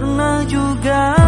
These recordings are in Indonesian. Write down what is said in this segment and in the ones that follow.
Pernah juga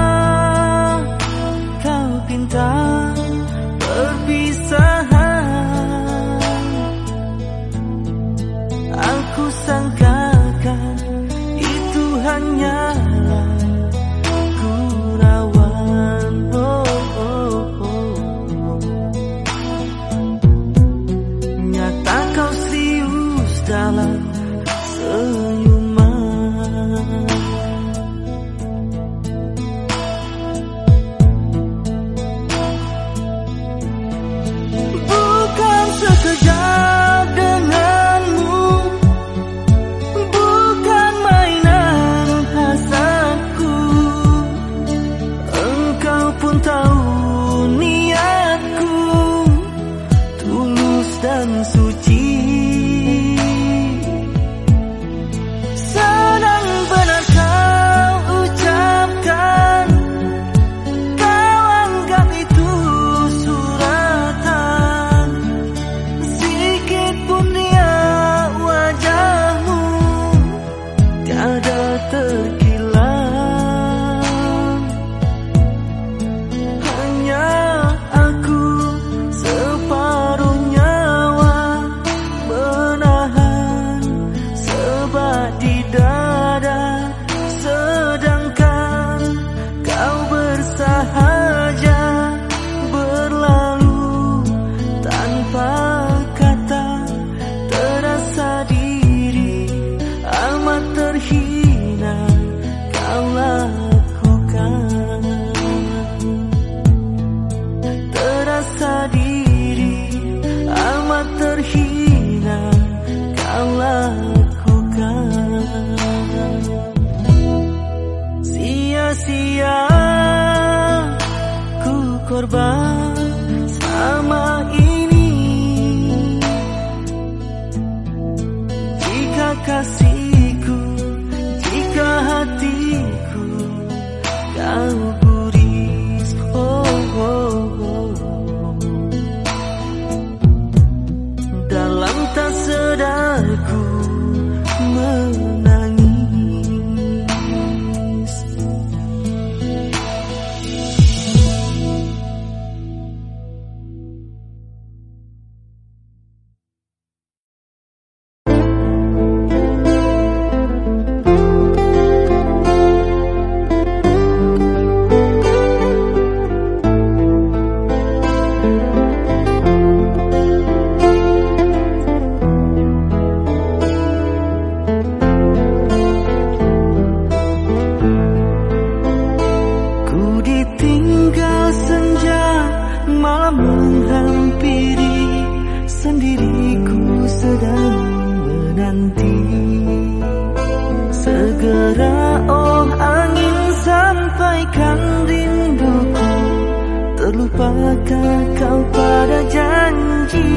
Lupakan kau pada janji,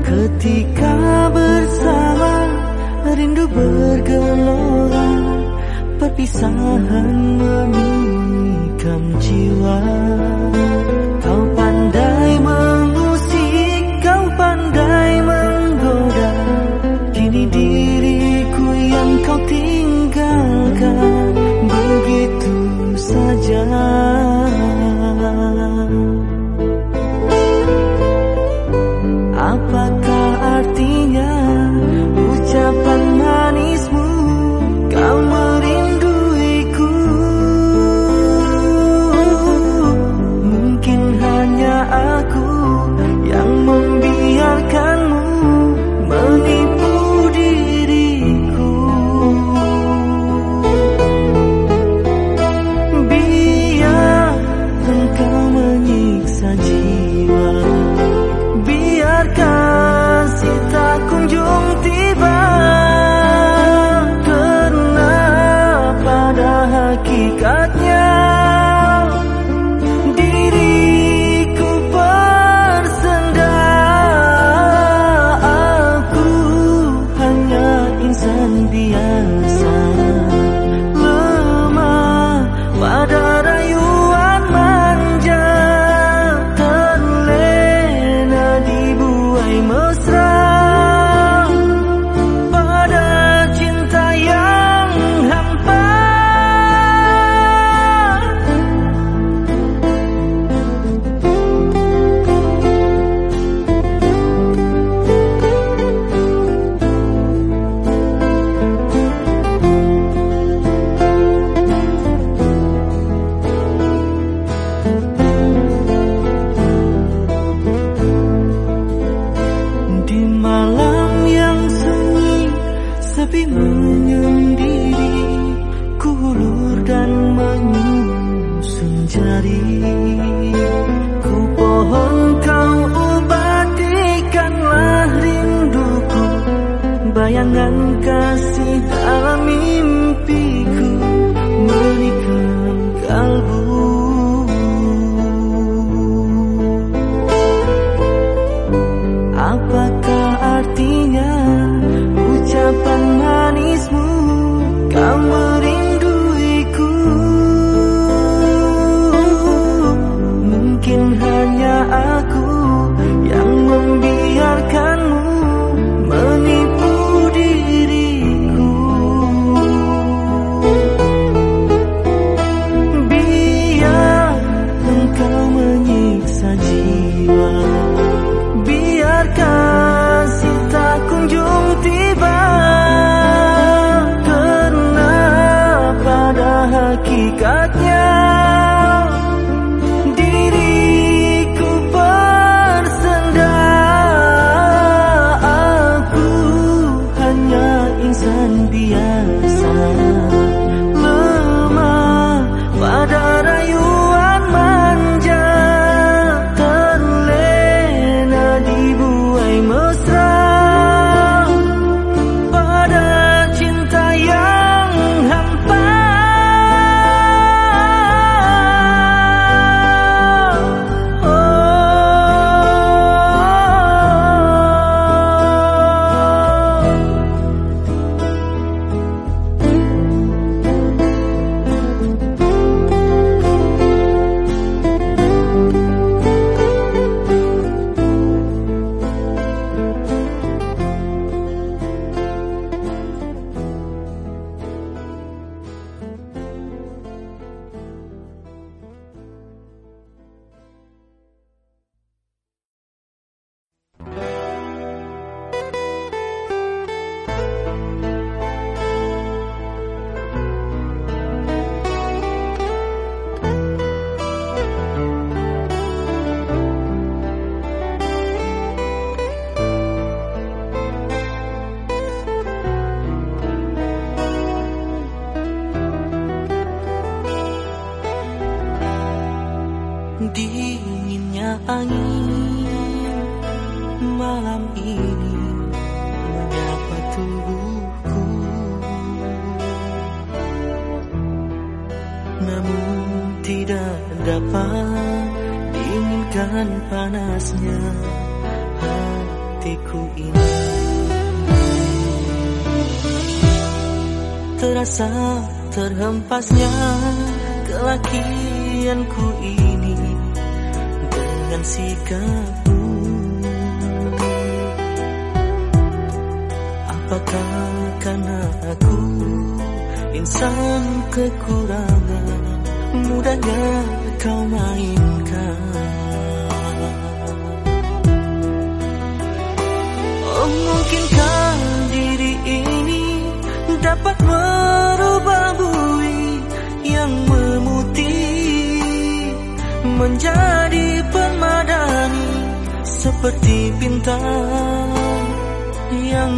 Ketika bersama Rindu bergelora Perpisahan memikam jiwa. aku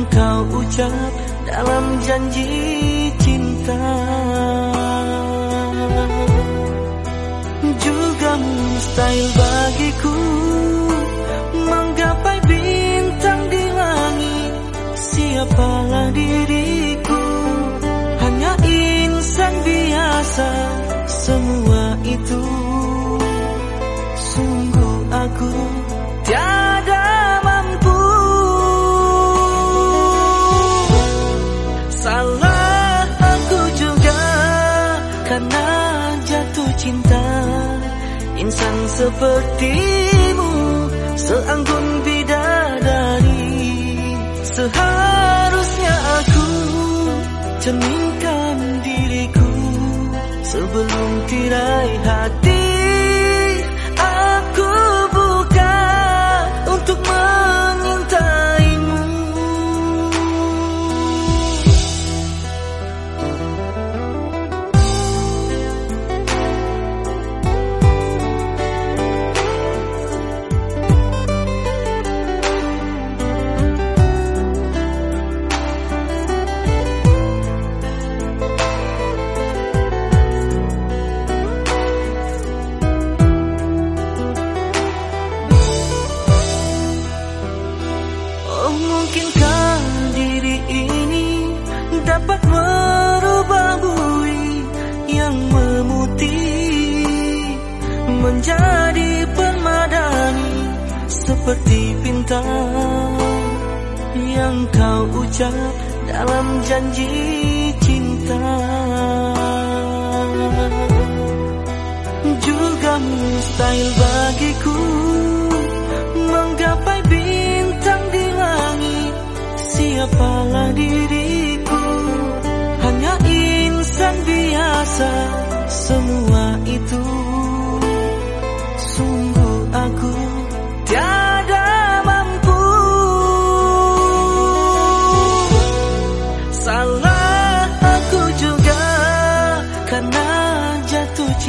kau ucap dalam janji cinta. Juga mustahil bagiku menggapai bintang di langit. Siapalah diriku hanya insan biasa semua itu. Sungguh aku tiada sepertimu seanggun bidadari. Seharusnya aku cerminkan diriku sebelum tirai hati. Aku buka untuk bintang yang kau ucap dalam janji cinta. Juga mustahil bagiku menggapai bintang di langit. Siapalah diriku? Hanya insan biasa semua itu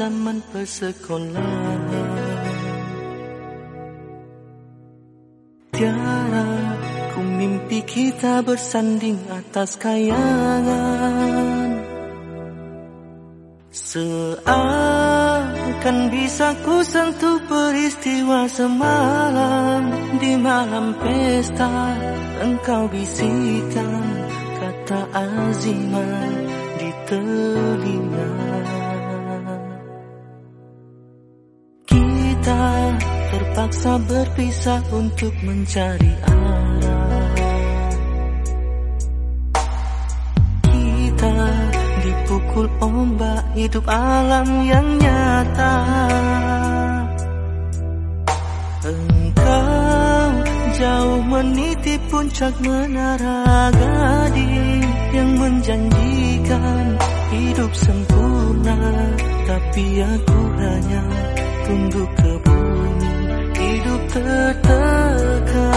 zaman persekolahan Tiara ku mimpi kita bersanding atas kayangan. Seakan bisa ku sentuh peristiwa semalam. Di malam pesta engkau bisikan kata aziman terpaksa berpisah untuk mencari arah. Kita dipukul ombak hidup alam yang nyata. Engkau jauh meniti puncak menara gading Yang menjanjikan hidup sempurna. Tapi aku hanya tunduk tertekan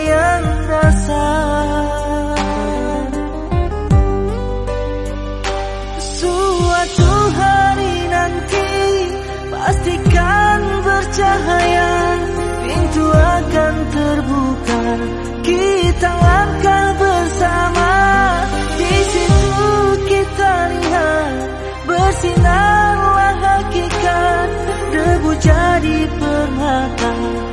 yang dasar Suatu hari nanti pastikan bercahaya Pintu akan terbuka. Kita langkah bersama. Di situ kita lihat bersinar hakikat Debu jadi permata.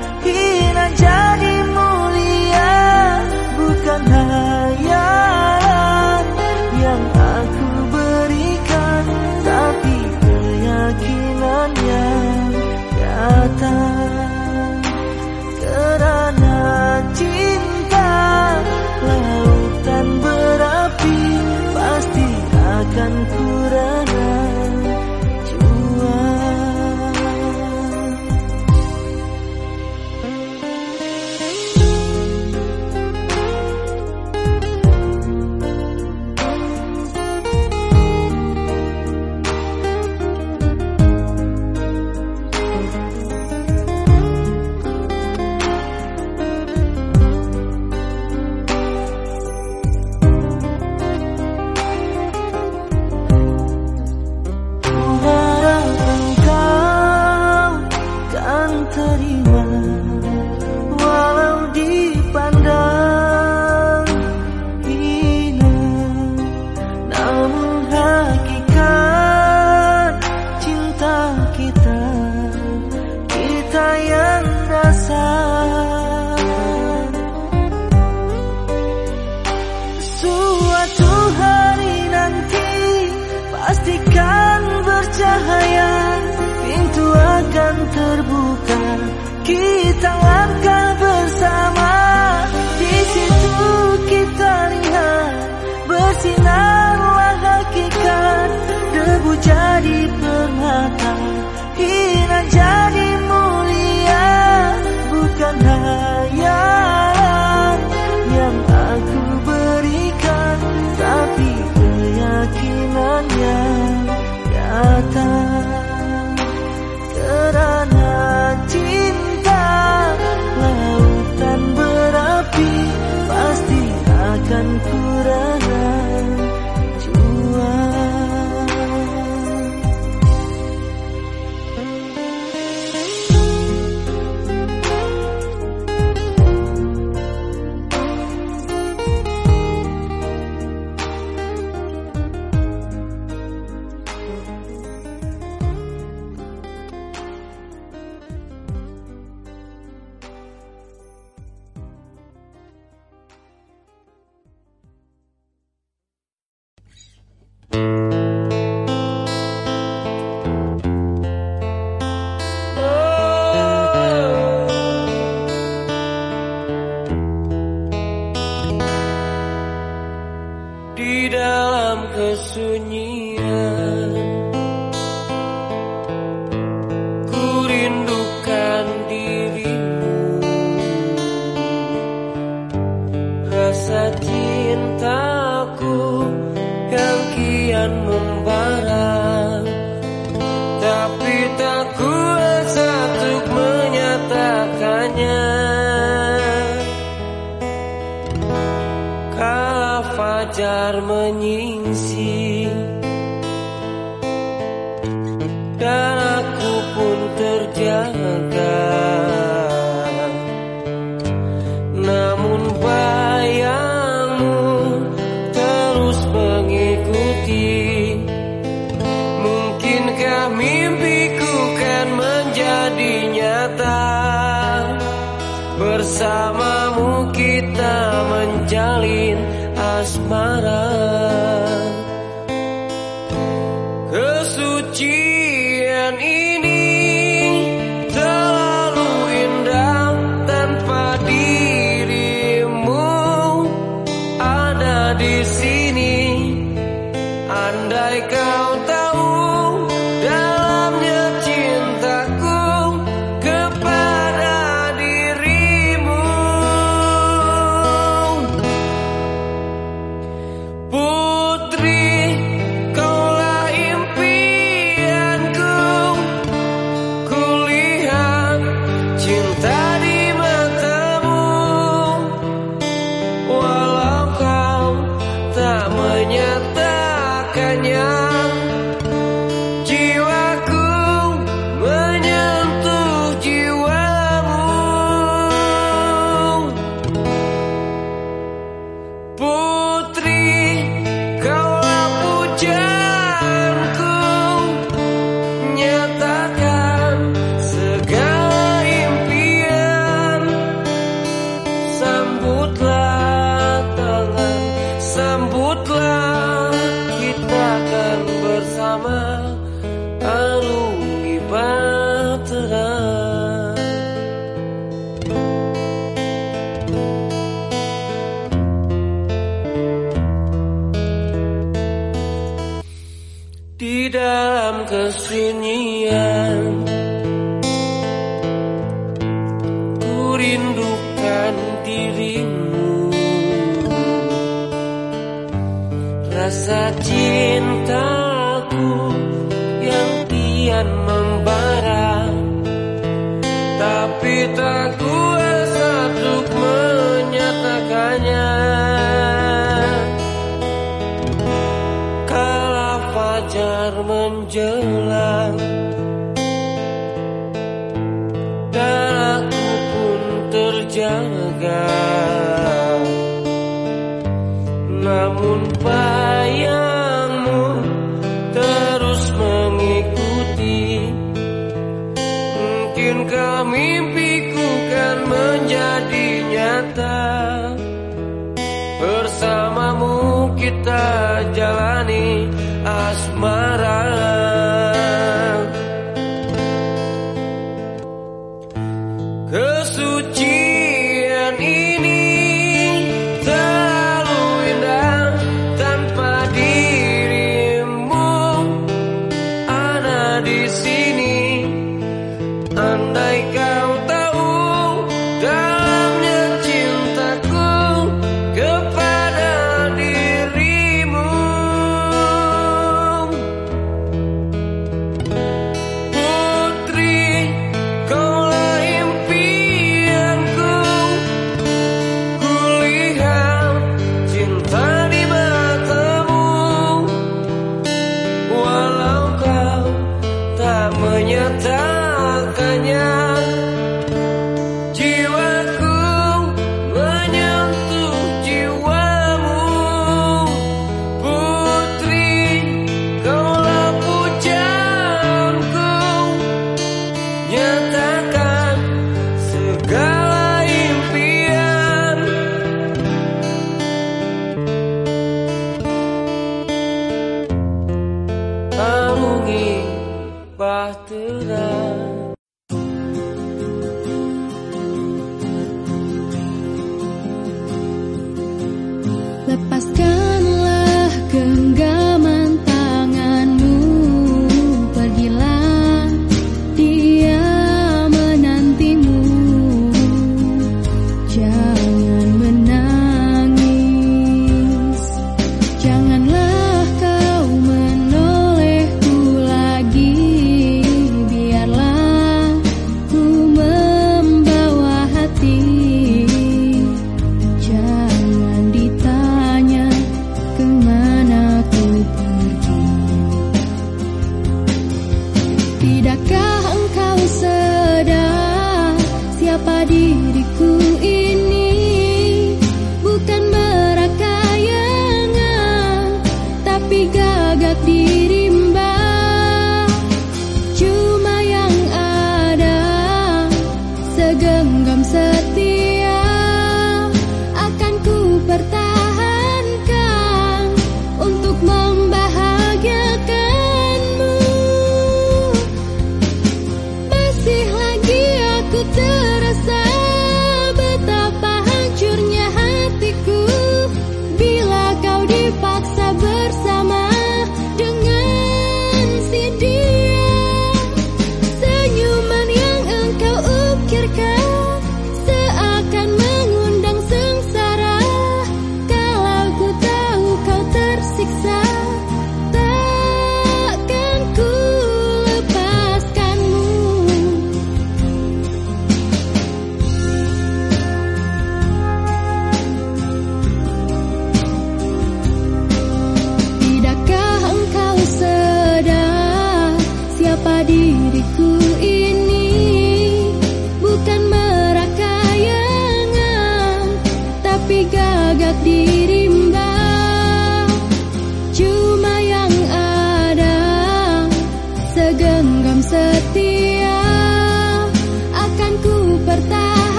dan meng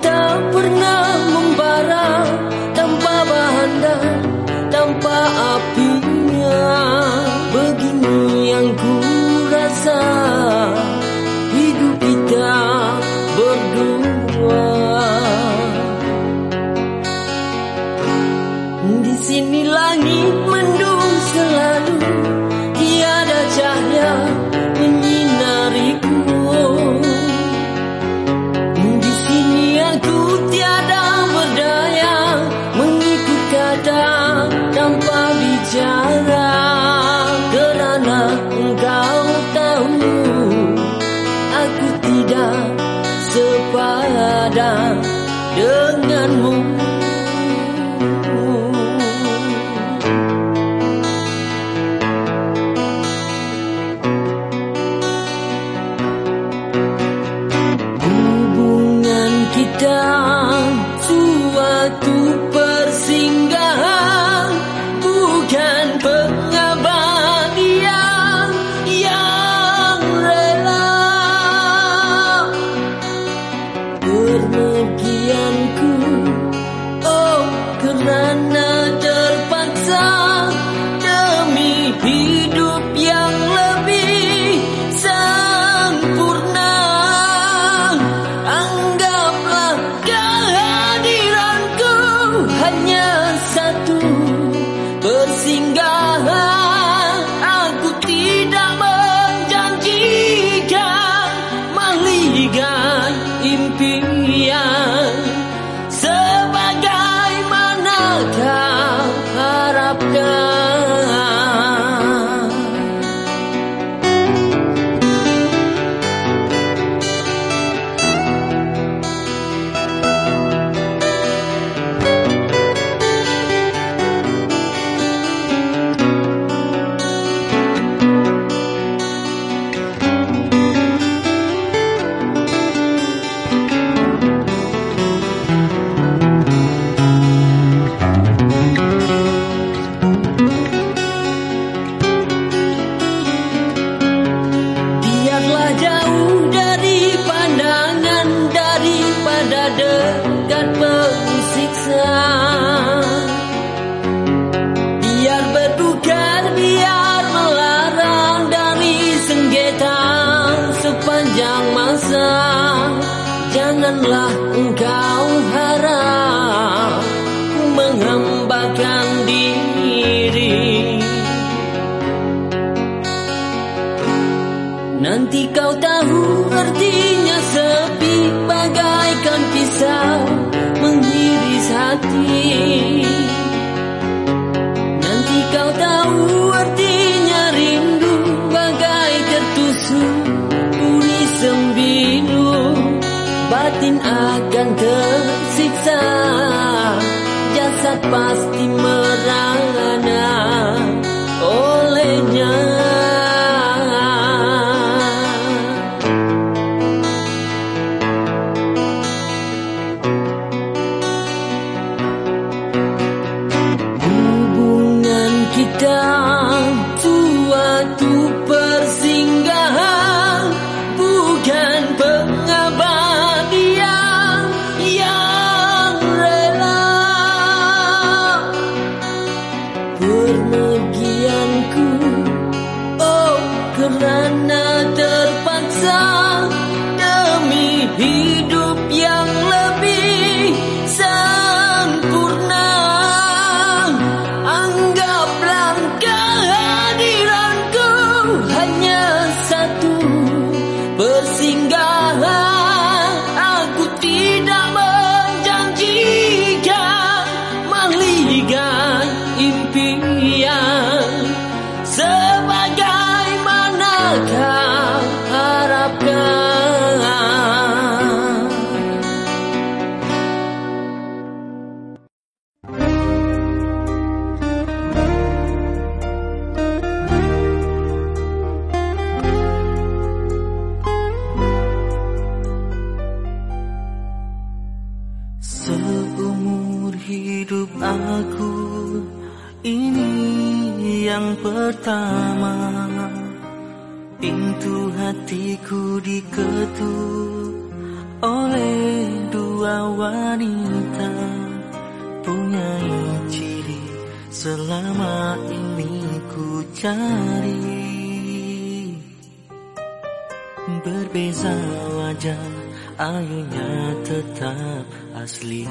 preguntado por mí. paz que manda. cari Berbeza wajah Ayunya tetap asli.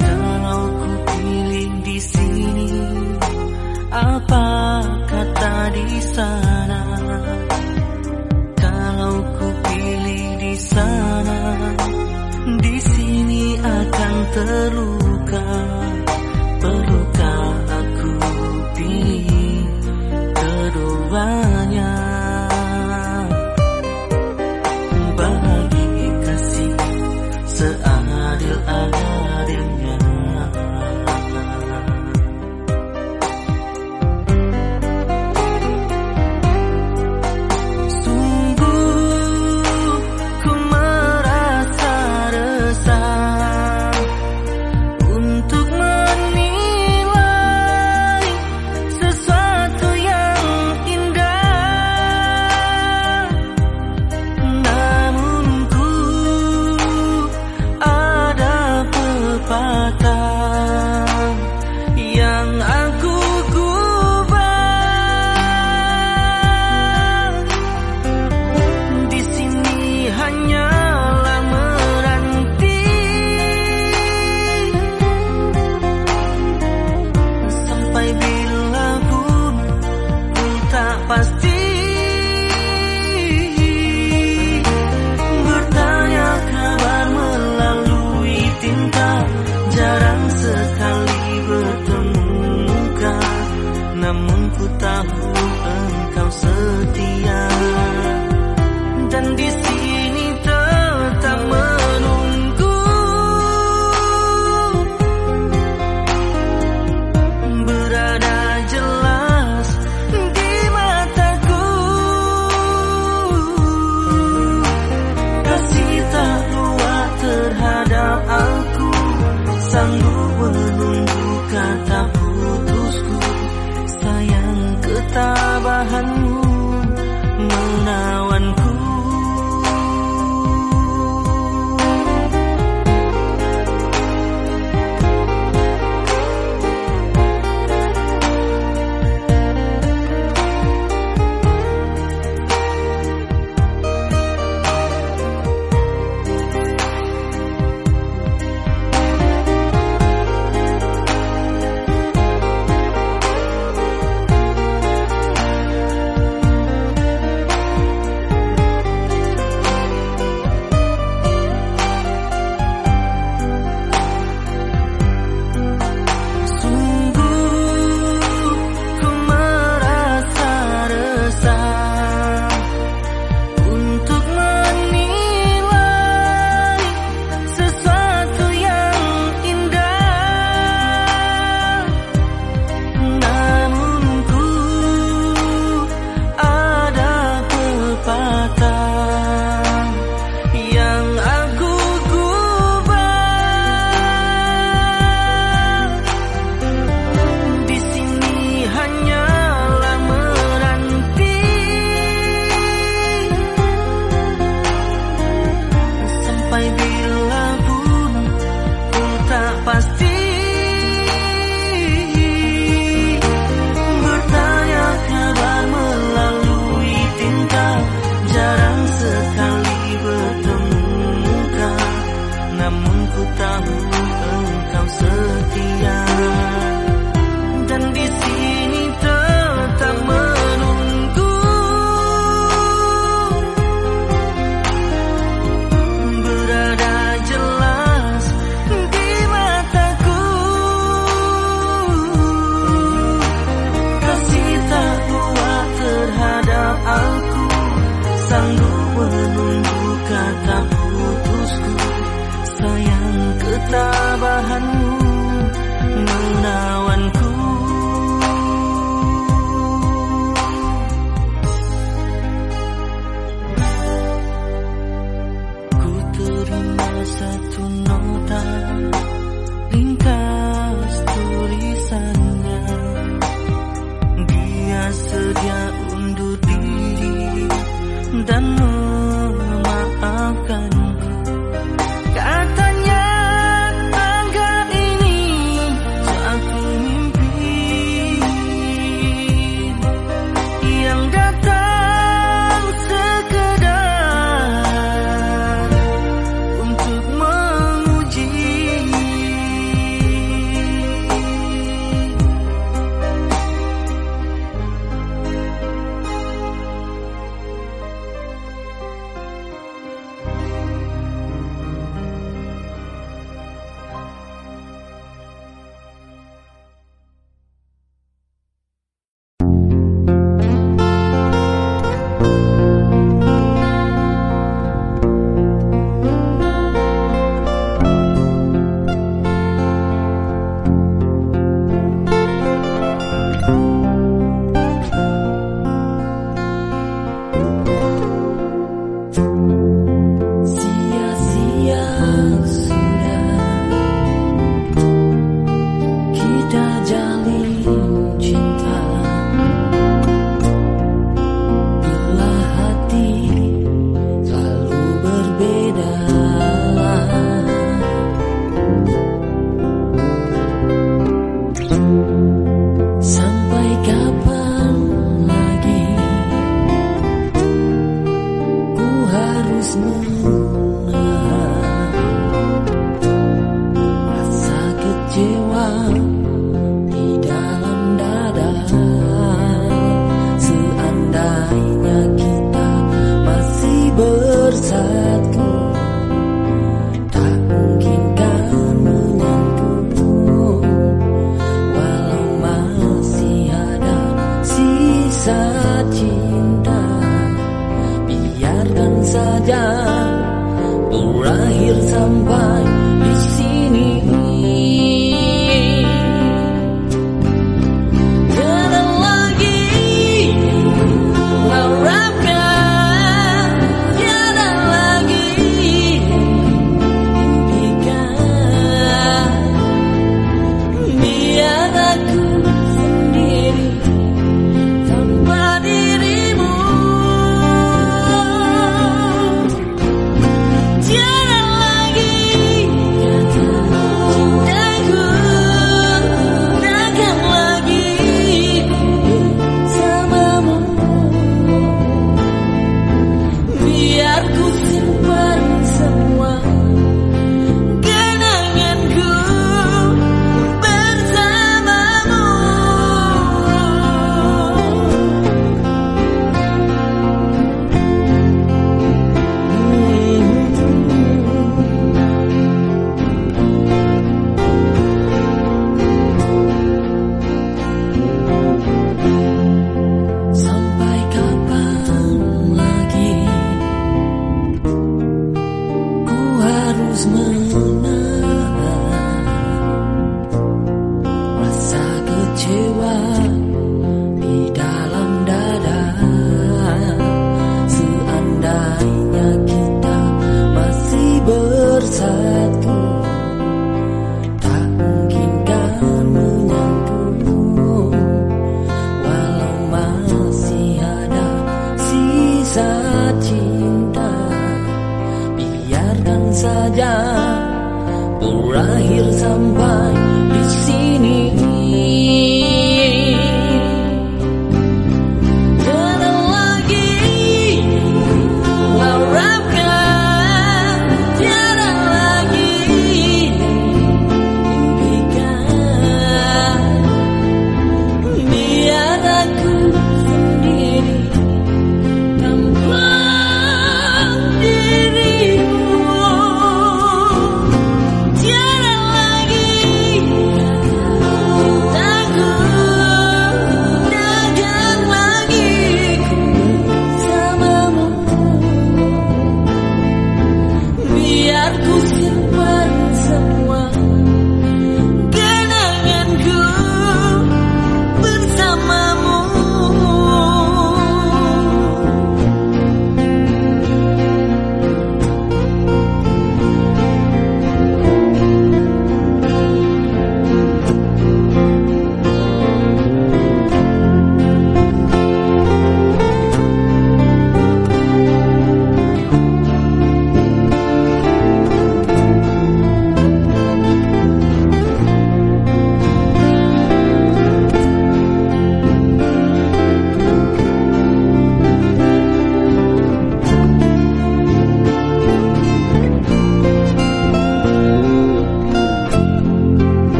Kalau ku pilih di sini Apa kata di sana? Kalau ku pilih di sana Di sini akan terus.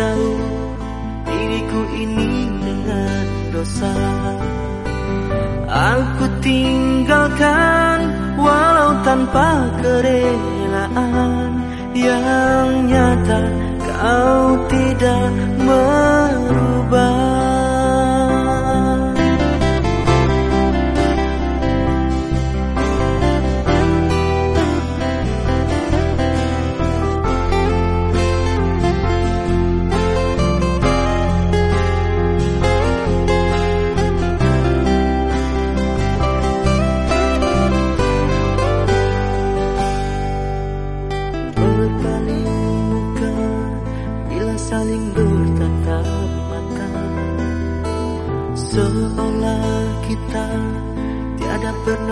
Jauh diriku ini dengan dosa. Aku tinggalkan walau tanpa kerelaan Yang nyata kau tidak merubah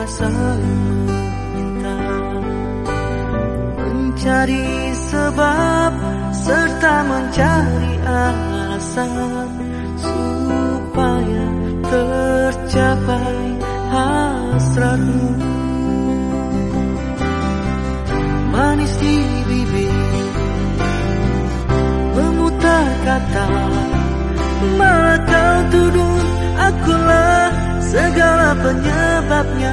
pernah meminta Mencari sebab serta mencari alasan Supaya tercapai hasratmu. Manis di bibir Memutar kata Malah kau tuduh akulah segala penyebabnya.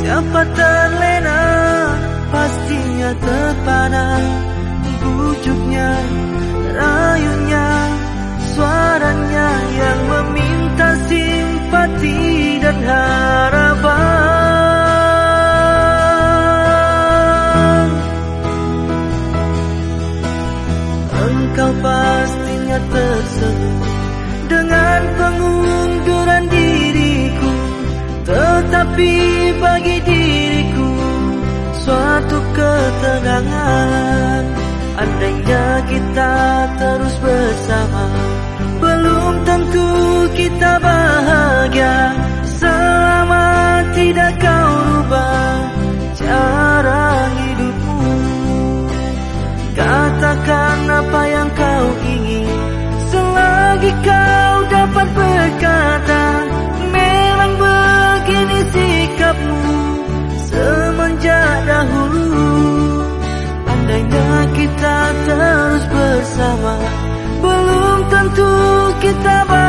Siapa terlena pastinya terpana. Bujuknya, rayunya, suaranya yang meminta simpati dan harapan. Engkau pastinya tersenyum pengunduran diriku Tetapi bagi diriku suatu ketenangan. Andainya kita terus bersama Belum tentu kita bahagia. Selama tidak kau rubah cara hidupmu. Katakan apa yang kau dapat berkata Memang begini sikapmu Semenjak dahulu. Andainya kita terus bersama Belum tentu kita bahagia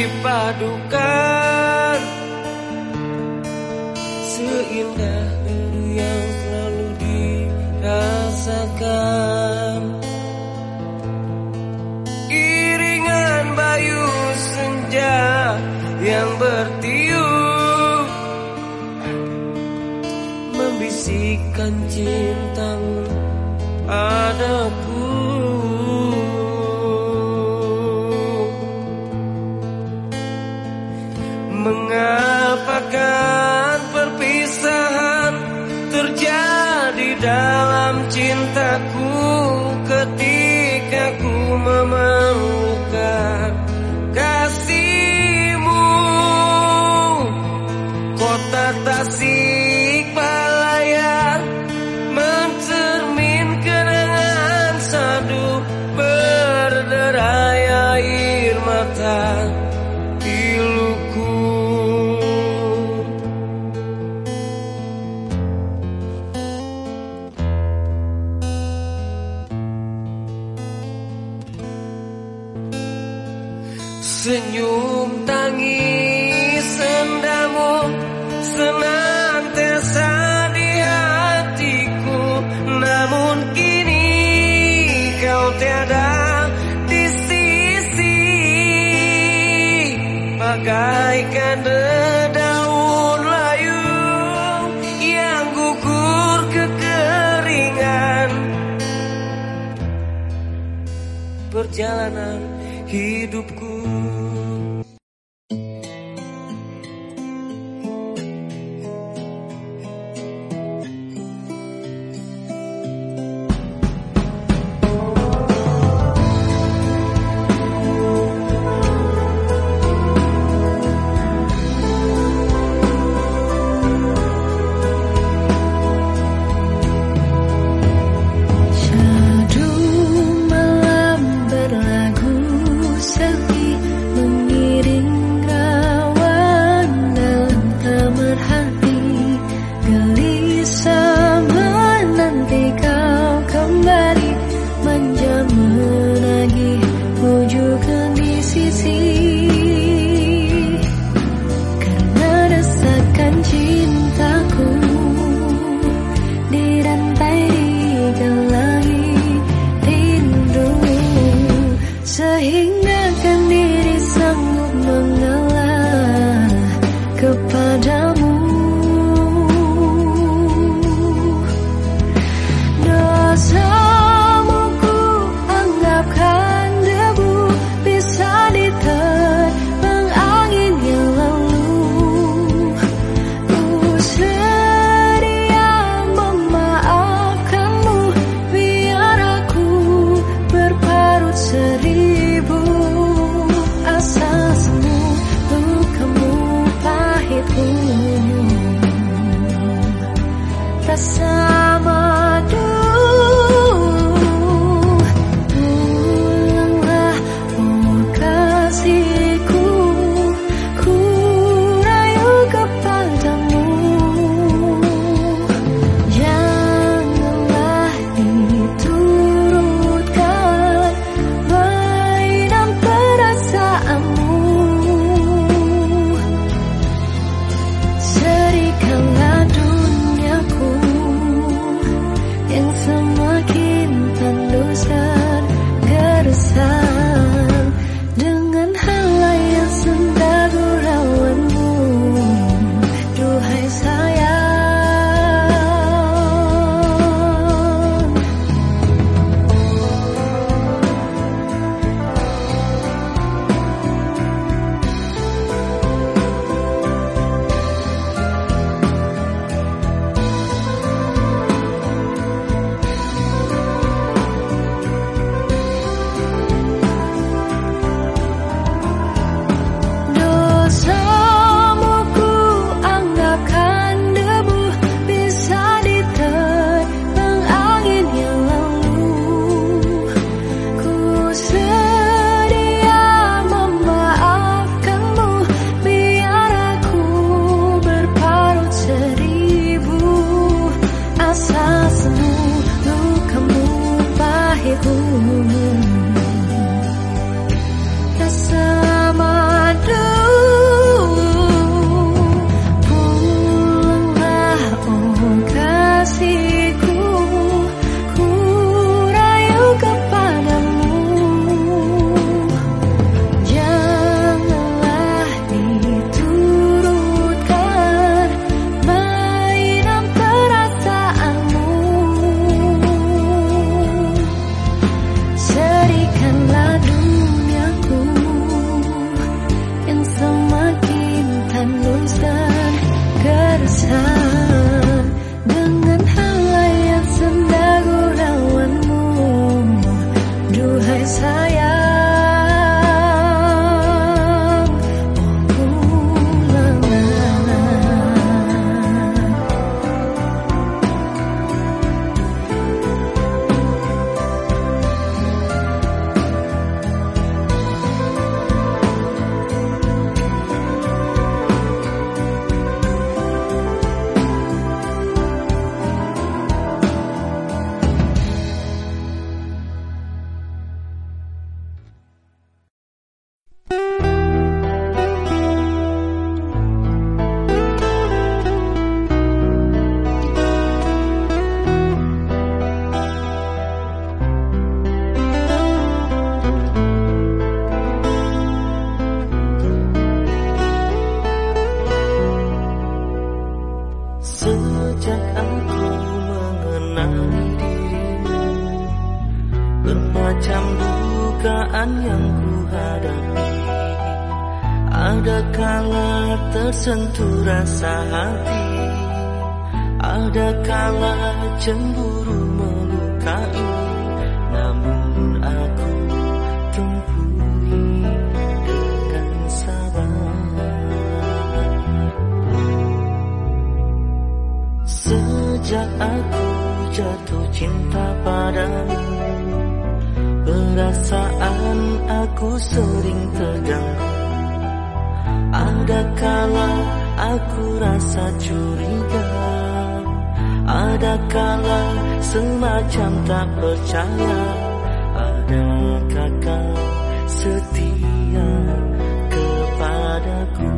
Sehingga rasa hati. Ada kala cemburu Semacam tak percaya. Adakah kakak setia kepadaku?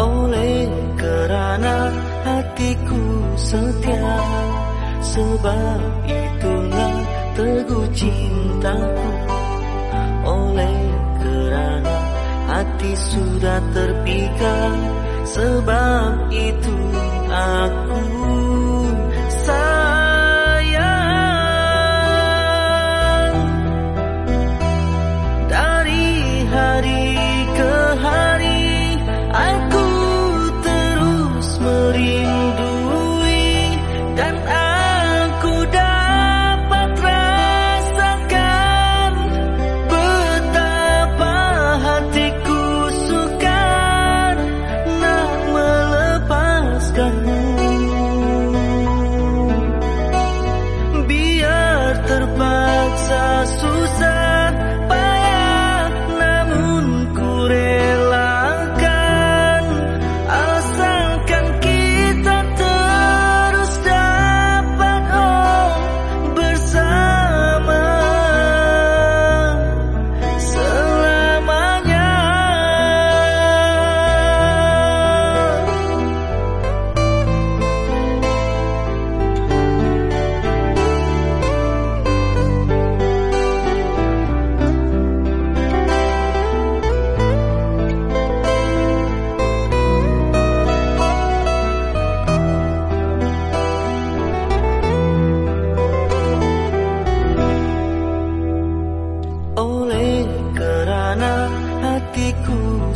Oleh kerana hatiku setia Sebab itulah teguh cintaku. Oleh kerana hati sudah terpikat Sebab itu back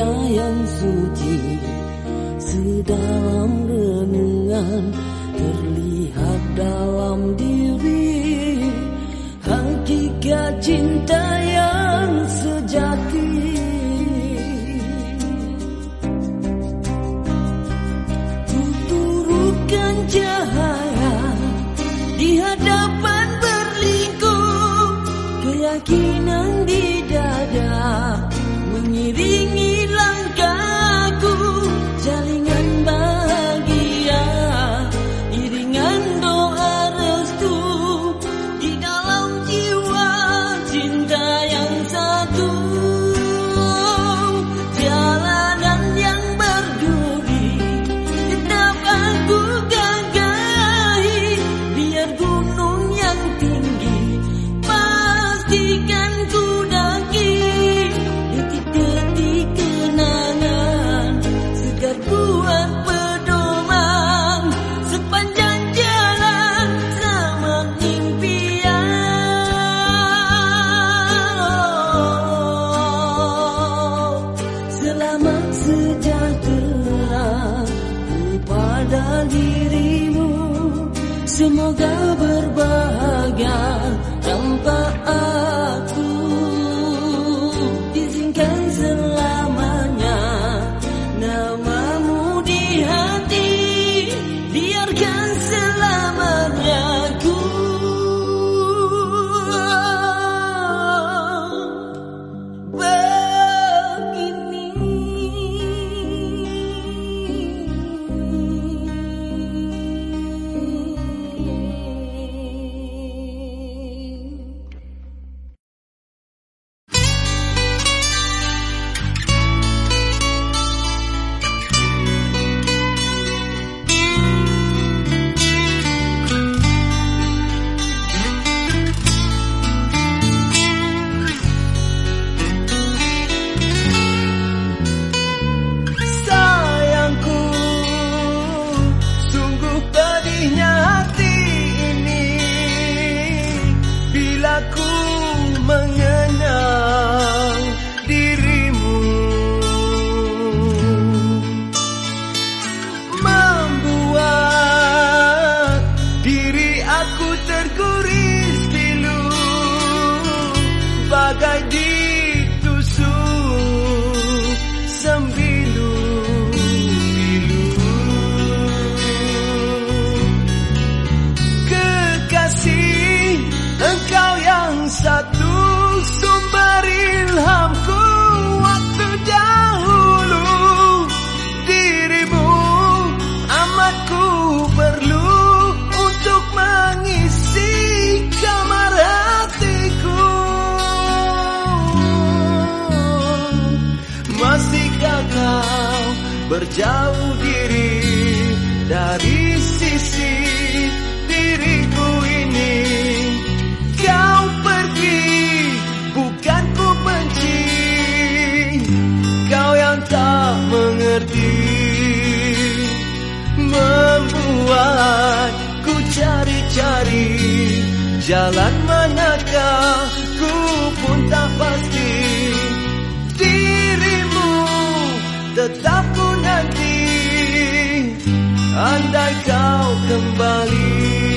cinta yang suci Sedalam renungan Terlihat dalam diri. Hakikat cinta yang sejati. Kuturukan jahat berjauh diri dari sisi diriku ini. Kau pergi bukan ku benci. Kau yang tak mengerti Membuat ku cari-cari Jalan manakah. Ku pun tak pasti Dirimu tetap Andai kau kembali.